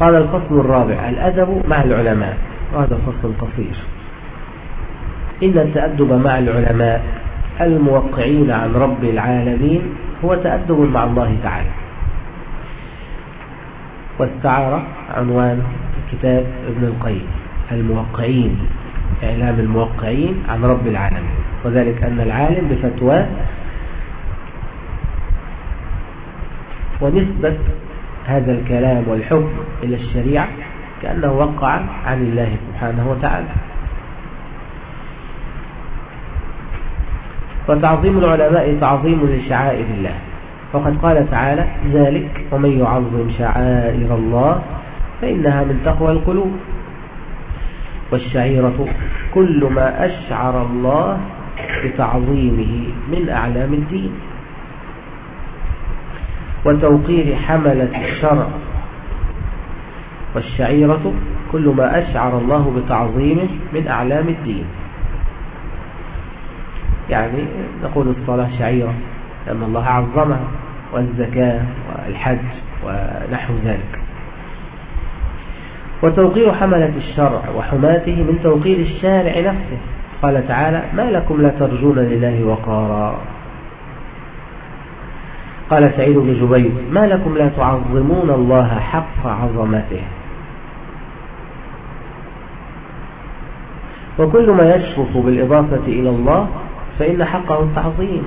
قال الفصل الرابع الأدب مع العلماء. وهذا فصل قصير. إن التأدب مع العلماء الموقعين عن رب العالمين هو تأدب مع الله تعالى. واستعار عنوان كتاب ابن القيم الموقعين إعلام الموقعين عن رب العالمين. وذلك أن العالم بفتواه ونسبة هذا الكلام والحكم إلى الشريعة كأنه وقع عن الله سبحانه وتعالى. وتعظيم العلماء تعظيم لشعائر الله. وقد قال تعالى ذلك ومن يعظم شعائر الله فإنها من تقوى القلوب. والشعيرة كل ما أشعر الله بتعظيمه من أعلام الدين. وتوقير حملة الشرع والشعيرة كل ما أشعر الله بتعظيمه من أعلام الدين. يعني نقول الصلاة شعيرة لأن الله عظمها والزكاة والحج ونحو ذلك. وتوقير حملة الشرع وحماته من توقير الشارع نفسه. قال تعالى ما لكم لا ترجون لله وقارا. قال سعيد بن جبير ما لكم لا تعظمون الله حق عظمته؟ وكل ما يشرف بالإضافة إلى الله فإن حقه التعظيم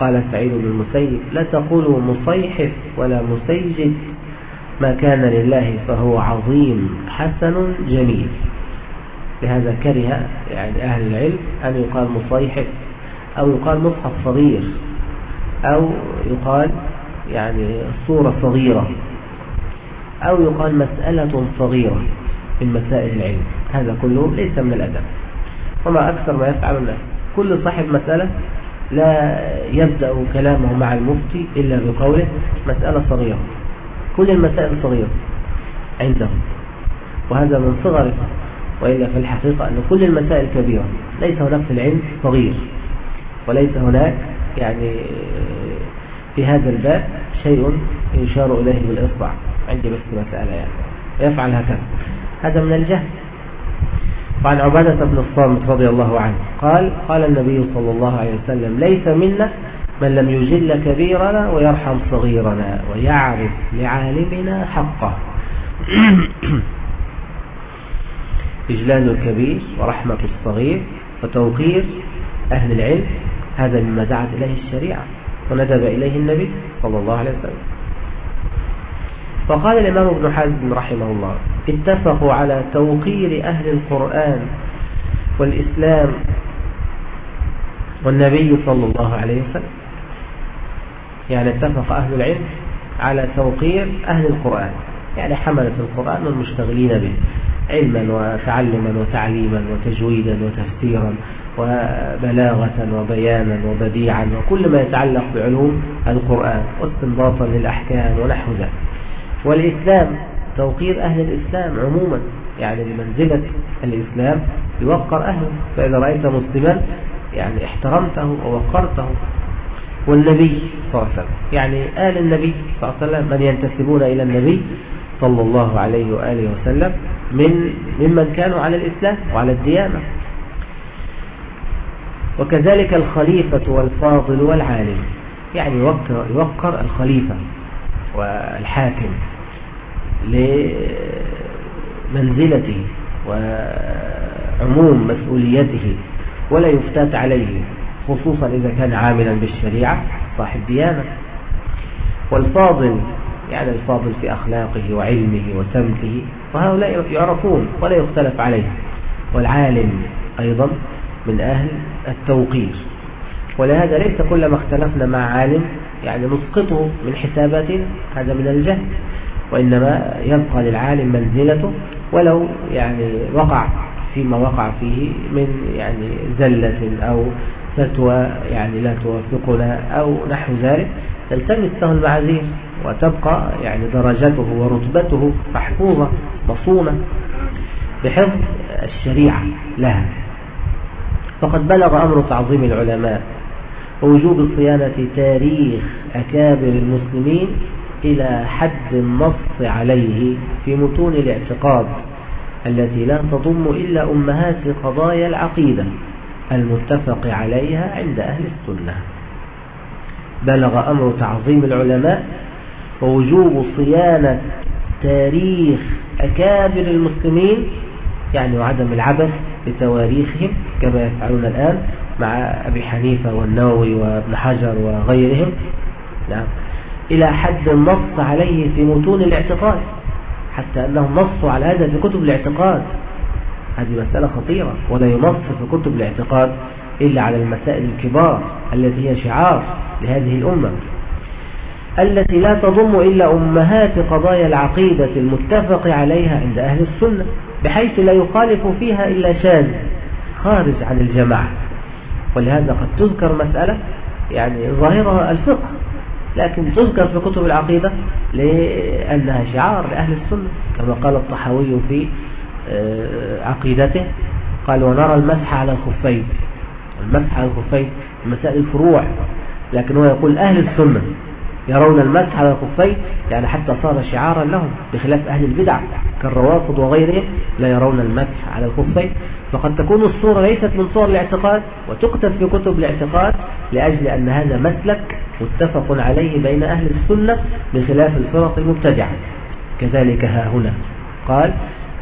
قال سعيد بن المسيب لا تقولوا مصيحف ولا مسيجد ما كان لله فهو عظيم حسن جميل. لهذا كره يعني أهل العلم أن يقال مصيحف أو يقال مصحف صغير. أو يقال يعني صورة صغيرة أو يقال مسألة صغيرة من مسائل العلم. هذا كله ليس من الأدب. وما أكثر ما يفعل الناس. كل صاحب مسألة لا يبدأ كلامه مع المفتي إلا بقوله مسألة صغيرة. كل المسائل صغيرة عندهم وهذا من صغره. وإلا في الحقيقة أن كل المسائل كبيرة. ليس هناك في العلم صغير. وليس هناك يعني في هذا الباب شيء يشار إليه بالإصبع. عندي بس مسألة يعني. ويفعل هكذا. هذا من الجهل. وعن عبادة بن الصامت رضي الله عنه قال قال النبي صلى الله عليه وسلم ليس منا من لم يجل كبيرنا ويرحم صغيرنا ويعرف لعالمنا حقه. إجلال الكبير ورحمة الصغير وتوقير أهل العلم هذا مما دعت إليه الشريعة وندب إليه النبي صلى الله عليه وسلم. وقال الإمام ابن حزم رحمه الله اتفقوا على توقير أهل القرآن والإسلام والنبي صلى الله عليه وسلم. يعني اتفق أهل العلم على توقير أهل القرآن يعني حملة القرآن والمشتغلين به علما وتعلما وتعليما وتجويدا وتفسيرا. وبلاغة وبيانا وبديعا وكل ما يتعلق بعلوم القرآن واستنباطا للأحكام ونحو ذلك. والإسلام توقير أهل الإسلام عموما يعني لمنزلة الإسلام يوقر أهله. فإذا رأيت مسلما يعني احترمته ووقرته. والنبي صلى الله عليه وسلم يعني آل النبي صلى الله عليه وسلم من ينتسبون إلى النبي صلى الله عليه وآله وسلم من ممن كانوا على الإسلام وعلى الديانة. وكذلك الخليفة والفاضل والعالم. يعني يوقر, الخليفة والحاكم لمنزلته وعموم مسؤوليته ولا يفتات عليه خصوصا إذا كان عاملا بالشريعة صاحب ديانة. والفاضل يعني الفاضل في أخلاقه وعلمه وسمته وهؤلاء يعرفون ولا يختلف عليه. والعالم أيضا من أهل التوقير. ولهذا ليس كلما اختلفنا مع عالم يعني نسقطه من حساباتنا هذا من الجهل وإنما يبقى للعالم منزلته ولو يعني وقع فيما وقع فيه من يعني زلة أو فتوى يعني لا توافقنا أو نحو ذلك. تلتمس له المعاذير وتبقى يعني درجته ورتبته محفوظة مصونة بحفظ الشريعة لها. فقد بلغ أمر تعظيم العلماء ووجوب صيانة تاريخ أكابر المسلمين إلى حد النص عليه في متون الاعتقاد التي لا تضم إلا أمهات قضايا العقيدة المتفق عليها عند أهل السنة. بلغ أمر تعظيم العلماء ووجوب صيانة تاريخ أكابر المسلمين يعني وعدم العبث بتواريخهم كما يفعلون الآن مع أبي حنيفة والنووي وابن حجر وغيرهم. نعم. إلى حد النص عليه في متون الاعتقاد حتى أنهم نصوا على هذا في كتب الاعتقاد. هذه مسألة خطيرة ولا ينص في كتب الاعتقاد إلا على المسائل الكبار التي هي شعار لهذه الأمة. التي لا تضم إلا أمهات قضايا العقيدة المتفق عليها عند أهل السنة بحيث لا يخالف فيها إلا شاذ خارج عن الجماعة. ولهذا قد تذكر مسألة يعني ظاهرها الفقه لكن تذكر في كتب العقيدة لأنها شعار لأهل السنة كما قال الطحاوي في آه، عقيدته قال ونرى المسح على الخفين. المسح على الخفين مسائل الفروع لكن هو يقول أهل السنة. يرون المسح على الخفين يعني حتى صار شعارا لهم بخلاف أهل البدع كالروافض وغيرهم لا يرون المسح على الخفين. فقد تكون الصورة ليست من صور الاعتقاد وتكتب في كتب الاعتقاد لأجل أن هذا مسلك متفق عليه بين أهل السنة بخلاف الفرق المبتدعة. كذلك ها هنا. قال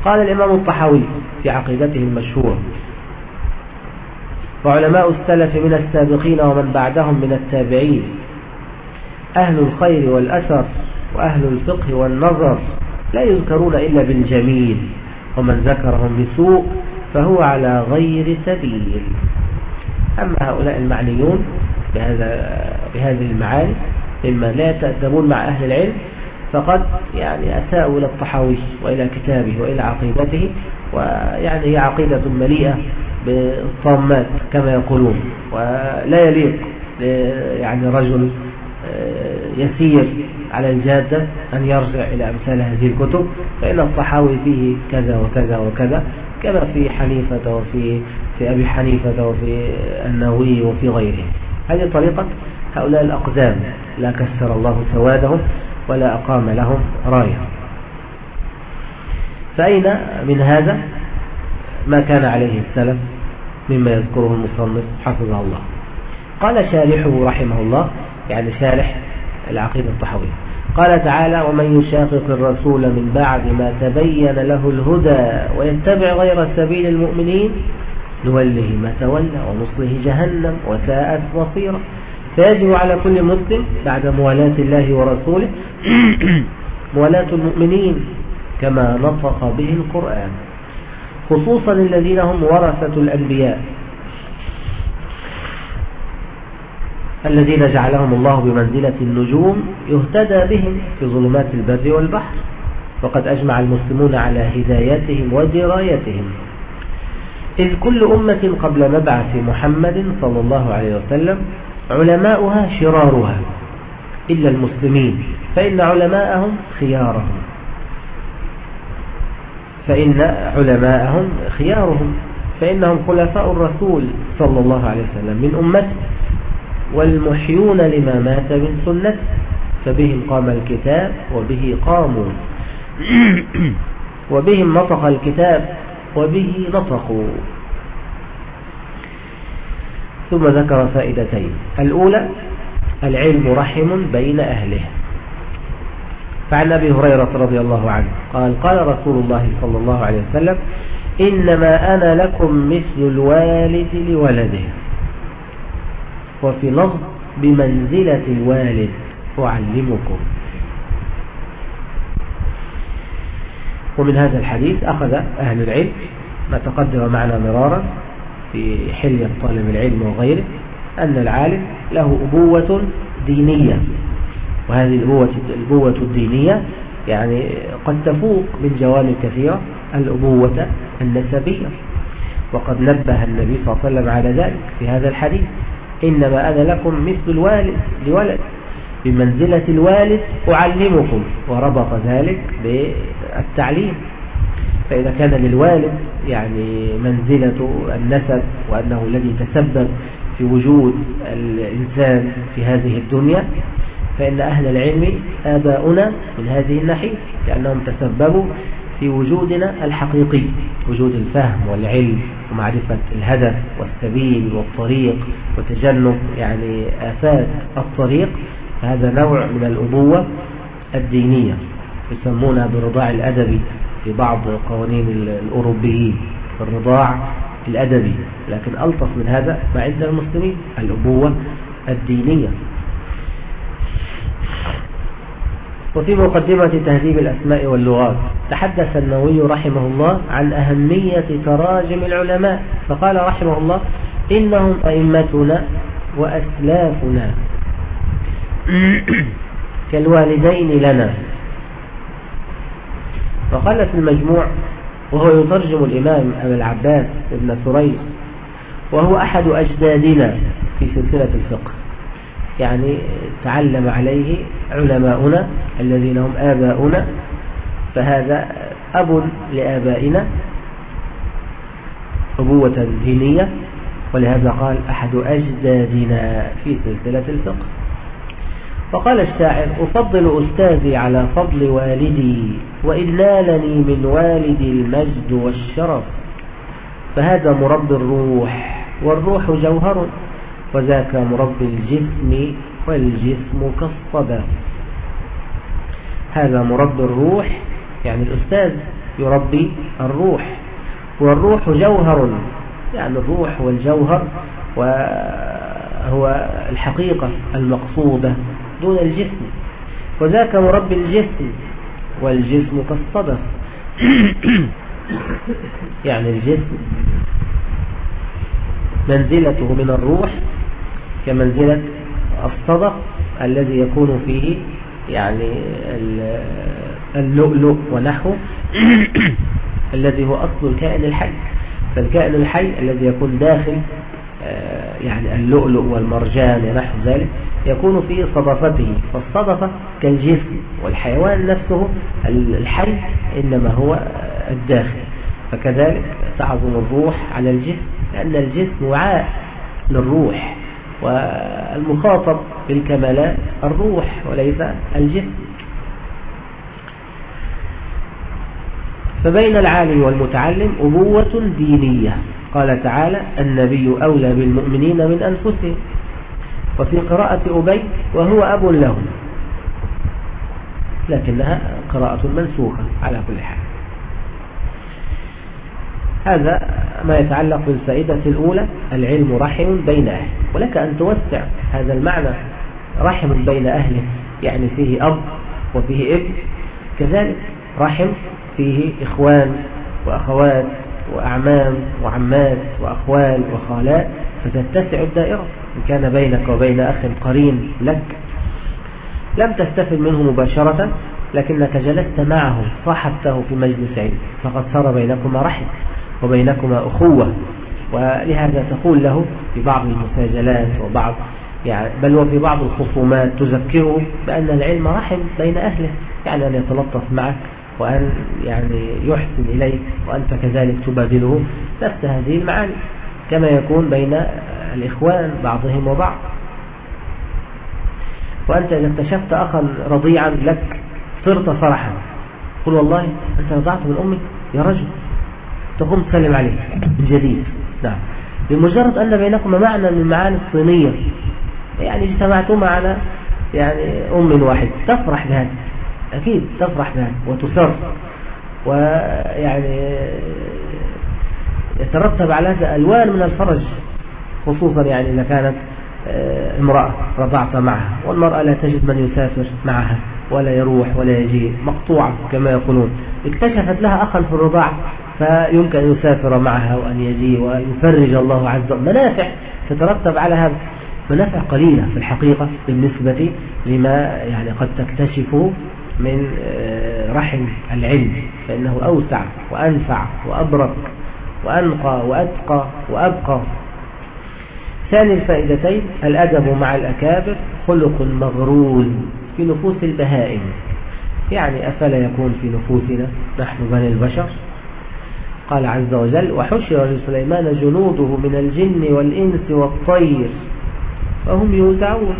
قال الإمام الطحاوي في عقيدته المشهورة وعلماء السلف من السابقين ومن بعدهم من التابعين أهل الخير والأثر وأهل الفقه والنظر لا يذكرون إلا بالجميل ومن ذكرهم بسوء فهو على غير سبيل. أما هؤلاء المعنيون بهذا بهذه المعاني مما لا يتأدبون مع أهل العلم فقد يعني أساءوا إلى الطحاوي وإلى كتابه وإلى عقيدته ويعني هي عقيدة مليئة بالطامات كما يقولون ولا يليق يعني رجل يسير على الجادة أن يرجع إلى أمثال هذه الكتب فإن الطحاوي فيه كذا وكذا وكذا كما في حنيفة وفي في أبي حنيفة وفي النووي وفي غيره. هذه طريقة هؤلاء الأقدام لا كسر الله سوادهم ولا أقام لهم راية. فأين من هذا ما كان عليه السلف مما يذكره المصنف حفظه الله؟ قال شارحه رحمه الله يعني شارح العقيدة الطحوية قال تعالى ومن يشاقق الرسول من بعد ما تبين له الهدى ويتبع غير سبيل المؤمنين نوله ما تولى ونصله جهنم وساءت مصيرا فيجب على كل مسلم بعد موالاة الله ورسوله موالاة المؤمنين كما نطق به القرآن خصوصا الذين هم ورثة الأنبياء. الذين جعلهم الله بمنزلة النجوم يهتدى بهم في ظلمات البر والبحر. وقد أجمع المسلمون على هدايتهم ودرايتهم. إذ كل أمة قبل مبعث محمد صلى الله عليه وسلم علماؤها شرارها. إلا المسلمين فإن علماءهم خيارهم. فإن علماءهم خيارهم. فإنهم خلفاء الرسول صلى الله عليه وسلم من أمته. والمحيون لما مات من سنته فبهم قام الكتاب وبه قاموا. وبهم نطق الكتاب وبه نطقوا. ثم ذكر فائدتين. الأولى العلم رحم بين أهله. فعن أبي هريرة رضي الله عنه قال قال رسول الله صلى الله عليه وسلم إنما أنا لكم مثل الوالد لولده. وفي لفظ بمنزلة الوالد أعلمكم. ومن هذا الحديث أخذ أهل العلم ما تقدم معنا مرارا في حلية طالب العلم وغيره أن العالم له أبوة دينية. وهذه الأبوة, الأبوة الدينية يعني قد تفوق من جوانب كثيرة الأبوة النسبية. وقد نبه النبي صلى الله عليه وسلم على ذلك في هذا الحديث. إنما أنا لكم مثل الوالد لولد. بمنزلة الوالد أعلمكم. وربط ذلك بالتعليم. فإذا كان للوالد يعني منزلة النسب وأنه الذي تسبب في وجود الإنسان في هذه الدنيا فإن أهل العلم آباؤنا من هذه الناحية لأنهم تسببوا في وجودنا الحقيقي وجود الفهم والعلم ومعرفة الهدف والسبيل والطريق وتجنب يعني آفات الطريق هذا نوع من الأبوة الدينية يسمونها بالرضاع الأدبي في بعض قوانين الأوروبيين الرضاع الأدبي لكن ألطف من هذا ما عند المسلمين الأبوة الدينية. وفي مقدمة تهذيب الأسماء واللغات. تحدث النووي رحمه الله عن أهمية تراجم العلماء. فقال رحمه الله إنهم أئمتنا وأسلافنا. كالوالدين لنا. وقال في المجموع وهو يترجم الإمام أبي العباس ابن سريس وهو أحد أجدادنا في سلسلة الفقه. يعني تعلم عليه علماؤنا الذين هم آباؤنا فهذا أب لآبائنا أبوة دينية ولهذا قال أحد أجدادنا في سلسلة الفقه. وقال الشاعر أفضل أستاذي على فضل والدي وإن نالني من والدي المجد والشرف فهذا مربي الروح والروح جوهر. وذاك مربي الجسم والجسم كالصدى هذا مربي الروح يعني الأستاذ يربي الروح. والروح جوهر يعني الروح والجوهر وهو الحقيقة المقصودة دون الجسم. وذاك مربي الجسم والجسم كالصدف يعني الجسم منزلته من الروح كمنزلة الصدق الذي يكون فيه يعني اللؤلؤ ونحوه الذي هو أصل الكائن الحي. فالكائن الحي الذي يكون داخل آه، يعني اللؤلؤ والمرجان ونحو ذلك يكون في صدفته. فالصدفة كالجسم والحيوان نفسه الحي إنما هو الداخل. فكذلك تعظم الروح على الجسم لأن الجسم وعاء للروح. والمخاطب بالكمالات الروح وليس الجسم. فبين العالم والمتعلم أبوة دينية. قال تعالى النبي أولى بالمؤمنين من أنفسهم. وفي قراءة أبي وهو أب لهم. لكنها قراءة منسوخة على كل حال. هذا ما يتعلق بالفائدة الأولى العلم رحم بين أهله ولك أن توسع هذا المعنى رحم بين أهله يعني فيه أب وفيه ابن. كذلك رحم فيه إخوان وأخوات وأعمام وعمات وأخوال وخالات فتتسع الدائرة. إن كان بينك وبين أخ قرين لك لم تستفد منه مباشرة لكنك جلست معه صاحبته في مجلس علم. فقد صار بينكما رحم. وبينكما أخوة. ولهذا تقول له في بعض المساجلات وبعض يعني بل وفي بعض الخصومات تذكره بأن العلم رحم بين أهله يعني أن يتلطف معك وأن يعني يحسن إليك وأنت كذلك تبادله نفس هذه المعاني كما يكون بين الإخوان بعضهم وبعض. وأنت إذا اكتشفت أخا رضيعا لك صرت فرحا قل والله أنت رضعت من أمك يا رجل. تقوم تسلم عليه من جديد. نعم. بمجرد أن بينكما معنى من المعاني الصينية. يعني اجتمعتما على يعني أم واحد. تفرح بهذا. أكيد تفرح بهذا وتسر ويعني يترتب على هذا ألوان من الفرج. خصوصا يعني إذا كانت آه، امرأة رضعت معها. والمرأة لا تجد من يسافر معها. ولا يروح ولا يجي. مقطوعة كما يقولون. اكتشفت لها أخا في الرضاعة. فيمكن أن يسافر معها وأن يجي ويفرج الله عز وجل. منافع تترتب على هذا. منافع قليلة في الحقيقة بالنسبة لما يعني قد تكتشفه من آه، رحم العلم. فإنه أوسع وأنفع وأبرك وأنقى وأتقى وأبقى. ثاني الفائدتين الأدب مع الأكابر خلق مغرول في نفوس البهائم. يعني أفلا يكون في نفوسنا نحن بني البشر؟ قال عز وجل وحشر لسليمان جنوده من الجن والإنس والطير فهم يوزعون.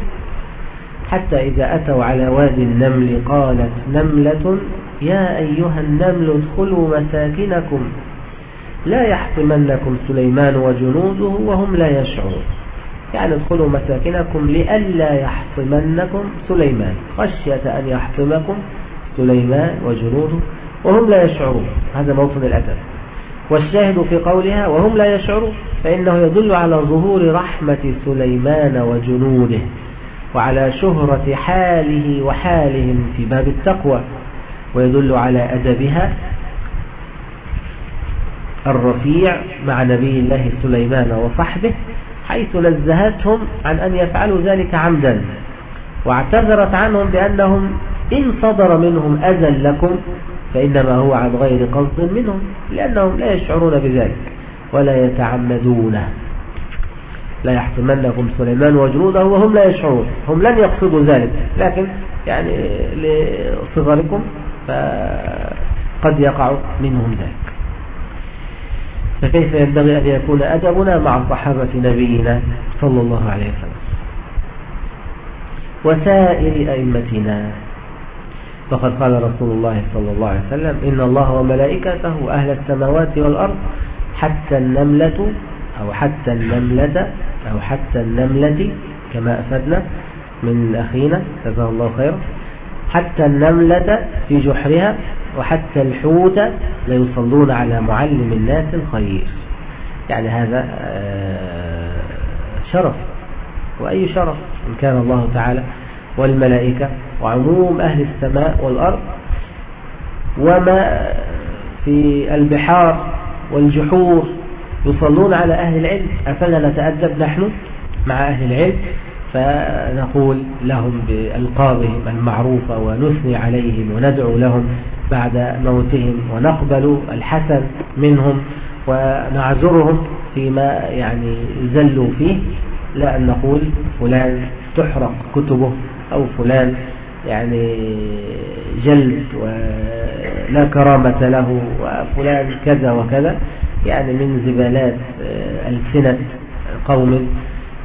حتى إذا أتوا على وادي النمل قالت نملة يا أيها النمل ادخلوا مساكنكم لا يحطمنكم سليمان وجنوده وهم لا يشعرون. يعني ادخلوا مساكنكم لئلا يحطمنكم سليمان خشية أن يحطمكم سليمان وجنوده وهم لا يشعرون. هذا موطن الأدب. والشاهد في قولها وهم لا يشعرون فإنه يدل على ظهور رحمة سليمان وجنوده وعلى شهرة حاله وحالهم في باب التقوى ويدل على أدبها الرفيع مع نبي الله سليمان وصحبه حيث نزهتهم عن أن يفعلوا ذلك عمدا واعتذرت عنهم بأنهم إن صدر منهم أذى لكم فإنما هو عن غير قصد منهم لأنهم لا يشعرون بذلك ولا يتعمدونه لا يحتمنكم سليمان وجنوده وهم لا يشعرون هم لن يقصدوا ذلك لكن يعني لصغركم فقد يقع منهم ذلك. فكيف ينبغي أن يكون أدبنا مع صحابة نبينا صلى الله عليه وسلم؟ وسائر أئمتنا. فقد قال رسول الله صلى الله عليه وسلم إن الله وملائكته أهل السماوات والأرض حتى النملة أو حتى النملة أو حتى النملة كما أفدنا من أخينا جزاه الله خيرا حتى النملة في جحرها وحتى الحوت ليصلون على معلم الناس الخير. يعني هذا آه، شرف. وأي شرف؟ إن كان الله تعالى والملائكة وعموم أهل السماء والأرض وما في البحار والجحور يصلون على أهل العلم. أفلا نتأدب نحن مع أهل العلم؟ فنقول لهم بألقابهم المعروفة ونثني عليهم وندعو لهم بعد موتهم ونقبل الحسن منهم ونعذرهم فيما يعني زلوا فيه. لا أن نقول فلان تحرق كتبه أو فلان يعني جلد ولا كرامة له وفلان كذا وكذا يعني من زبالات آه، ألسنة قوم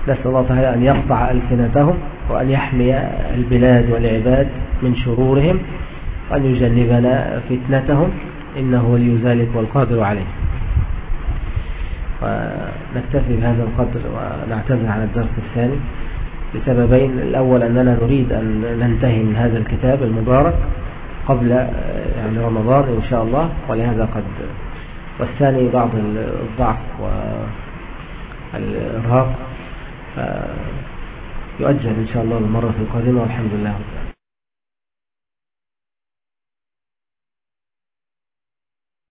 نسأل الله تعالى أن يقطع ألسنتهم وأن يحمي البلاد والعباد من شرورهم وأن يجنبنا فتنتهم إنه ولي ذلك والقادر عليه. ونكتفي بهذا القدر ونعتذر عن الدرس الثاني. لسببين الأول أننا نريد أن ننتهي من هذا الكتاب المبارك قبل يعني رمضان إن شاء الله ولهذا قد والثاني بعض الضعف والإرهاق يؤجل إن شاء الله المرة القادمة والحمد لله